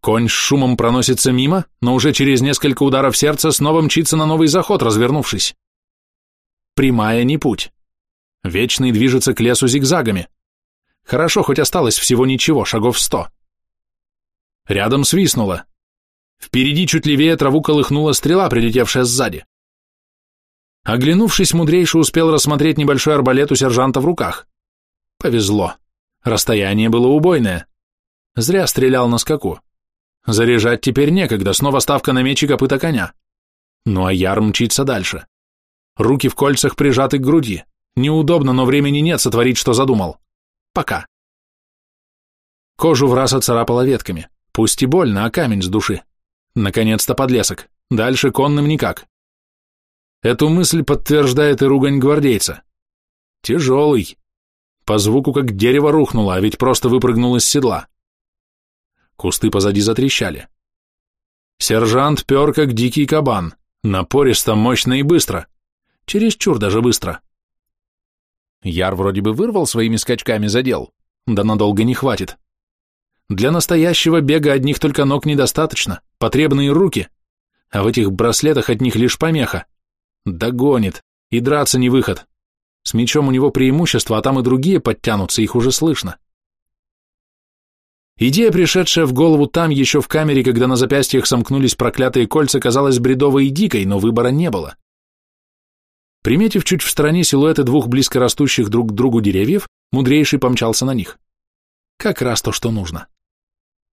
Конь с шумом проносится мимо, но уже через несколько ударов сердца снова мчится на новый заход, развернувшись. Прямая не путь. Вечный движется к лесу зигзагами. Хорошо, хоть осталось всего ничего, шагов сто. Рядом свистнуло. Впереди чуть левее траву колыхнула стрела, прилетевшая сзади. Оглянувшись, мудрейший успел рассмотреть небольшой арбалет у сержанта в руках. Повезло. Расстояние было убойное. Зря стрелял на скаку. Заряжать теперь некогда, снова ставка на меч и копыта коня. Ну а Яр мчится дальше. Руки в кольцах прижаты к груди. Неудобно, но времени нет сотворить, что задумал. Пока. Кожу в раз оцарапала ветками. Пусть и больно, а камень с души. Наконец-то подлесок. Дальше конным никак. Эту мысль подтверждает и ругань гвардейца. Тяжелый. По звуку как дерево рухнуло, а ведь просто выпрыгнул из седла. Кусты позади затрещали. Сержант пер как дикий кабан. Напористо, мощно и быстро. Чересчур даже быстро. Яр вроде бы вырвал своими скачками задел, да надолго не хватит. Для настоящего бега одних только ног недостаточно, потребны руки, а в этих браслетах от них лишь помеха. Догонит, и драться не выход. С мечом у него преимущество, а там и другие подтянутся, их уже слышно. Идея, пришедшая в голову там, еще в камере, когда на запястьях сомкнулись проклятые кольца, казалась бредовой и дикой, но выбора не было. Приметив чуть в стороне силуэты двух близко растущих друг к другу деревьев, мудрейший помчался на них. Как раз то, что нужно.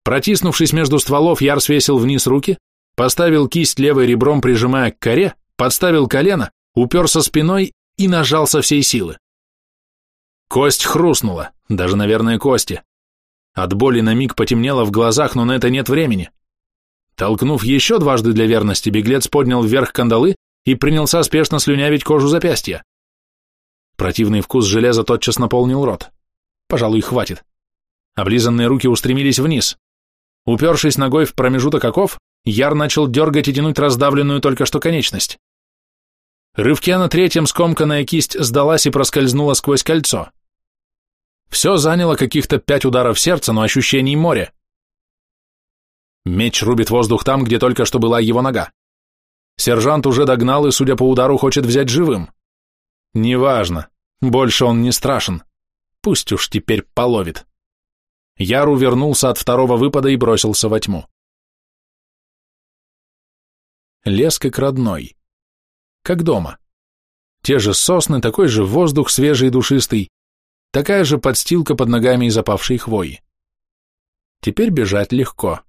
Протиснувшись между стволов, Яр свесил вниз руки, поставил кисть левой ребром, прижимая к коре, подставил колено, уперся спиной и нажал со всей силы. Кость хрустнула, даже, наверное, кости. От боли на миг потемнело в глазах, но на это нет времени. Толкнув еще дважды для верности, беглец поднял вверх кандалы и принялся спешно слюнявить кожу запястья. Противный вкус железа тотчас наполнил рот. Пожалуй, хватит. Облизанные руки устремились вниз. Упершись ногой в промежуток оков, Яр начал дергать и тянуть раздавленную только что конечность. Рывке на третьем скомканная кисть сдалась и проскользнула сквозь кольцо. Все заняло каких-то пять ударов сердца, но ощущений море. Меч рубит воздух там, где только что была его нога. Сержант уже догнал и, судя по удару, хочет взять живым. Неважно, больше он не страшен. Пусть уж теперь половит. Яру вернулся от второго выпада и бросился во тьму. Лес как родной. Как дома. Те же сосны, такой же воздух свежий и душистый, такая же подстилка под ногами и запавшей хвои. Теперь бежать легко.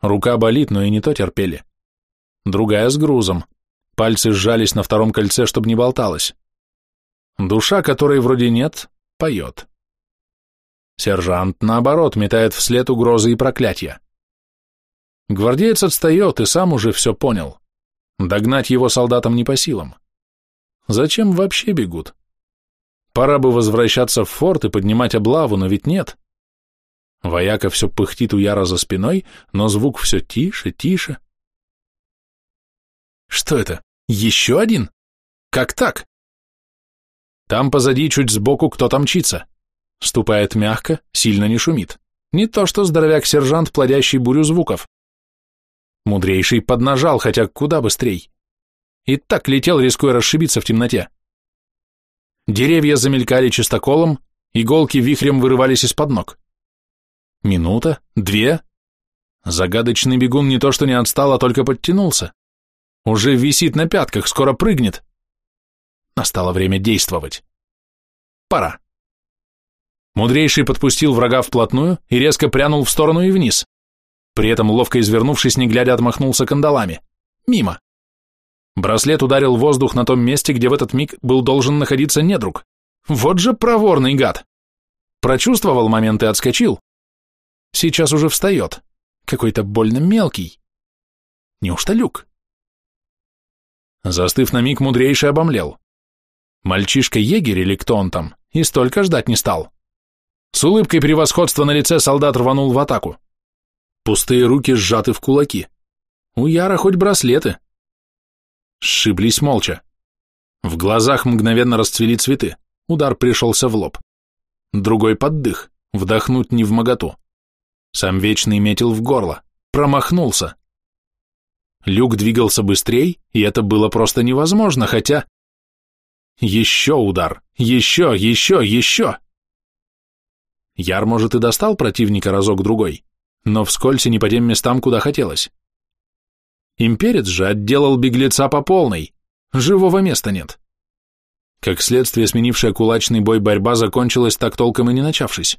Рука болит, но и не то терпели другая с грузом. Пальцы сжались на втором кольце, чтобы не болталось. Душа, которой вроде нет, поет. Сержант, наоборот, метает вслед угрозы и проклятия. Гвардеец отстает и сам уже все понял. Догнать его солдатам не по силам. Зачем вообще бегут? Пора бы возвращаться в форт и поднимать облаву, но ведь нет. Вояка все пыхтит у Яра за спиной, но звук все тише, тише. Что это? Еще один? Как так? Там позади, чуть сбоку, кто-то мчится. Ступает мягко, сильно не шумит. Не то что здоровяк-сержант, плодящий бурю звуков. Мудрейший поднажал, хотя куда быстрей. и так летел, рискуя расшибиться в темноте. Деревья замелькали чистоколом, иголки вихрем вырывались из-под ног. Минута, две. Загадочный бегун не то что не отстал, а только подтянулся. Уже висит на пятках, скоро прыгнет. Настало время действовать. Пора. Мудрейший подпустил врага вплотную и резко прянул в сторону и вниз. При этом, ловко извернувшись, не глядя, отмахнулся кандалами. Мимо. Браслет ударил воздух на том месте, где в этот миг был должен находиться недруг. Вот же проворный гад! Прочувствовал момент и отскочил. Сейчас уже встает. Какой-то больно мелкий. Неужто люк? Застыв на миг, мудрейший обомлел. Мальчишка-егерь или кто он там, и столько ждать не стал. С улыбкой превосходства на лице солдат рванул в атаку. Пустые руки сжаты в кулаки. У Яра хоть браслеты. Сшиблись молча. В глазах мгновенно расцвели цветы. Удар пришелся в лоб. Другой поддых. Вдохнуть не в моготу. Сам Вечный метил в горло. Промахнулся. Люк двигался быстрее, и это было просто невозможно, хотя... Еще удар. Еще, еще, еще. Яр, может, и достал противника разок-другой, но вскользь и не по тем местам, куда хотелось. Имперец же отделал беглеца по полной. Живого места нет. Как следствие, сменившая кулачный бой борьба закончилась так толком и не начавшись.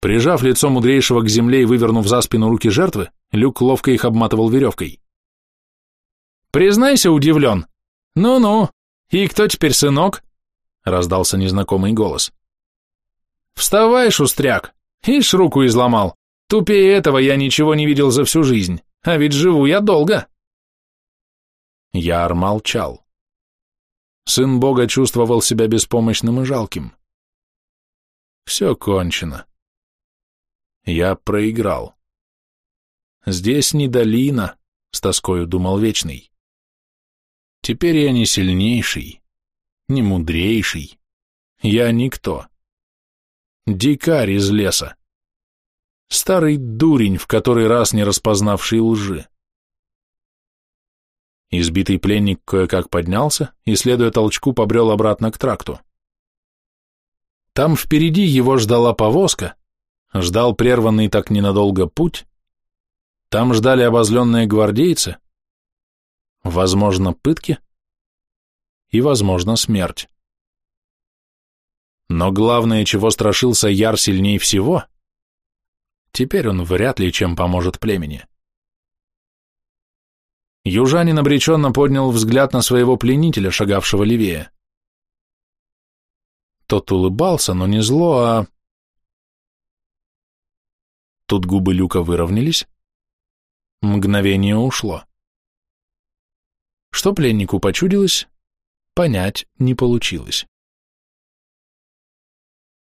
Прижав лицо мудрейшего к земле и вывернув за спину руки жертвы, Люк ловко их обматывал веревкой. «Признайся, удивлен. Ну-ну, и кто теперь сынок?» — раздался незнакомый голос. «Вставай, шустряк! Ишь, руку изломал. Тупее этого я ничего не видел за всю жизнь, а ведь живу я долго!» Яр молчал. Сын Бога чувствовал себя беспомощным и жалким. Все кончено. Я проиграл. Здесь не долина, с тоскою думал Вечный. Теперь я не сильнейший, не мудрейший. Я никто. Дикарь из леса. Старый дурень, в который раз не распознавший лжи. Избитый пленник кое-как поднялся и, следуя толчку, побрел обратно к тракту. Там впереди его ждала повозка, ждал прерванный так ненадолго путь, там ждали обозленные гвардейцы, возможно, пытки и, возможно, смерть. Но главное, чего страшился Яр сильней всего, теперь он вряд ли чем поможет племени. Южанин обреченно поднял взгляд на своего пленителя, шагавшего левее. Тот улыбался, но не зло, а... Тут губы Люка выровнялись. Мгновение ушло. Что пленнику почудилось, понять не получилось.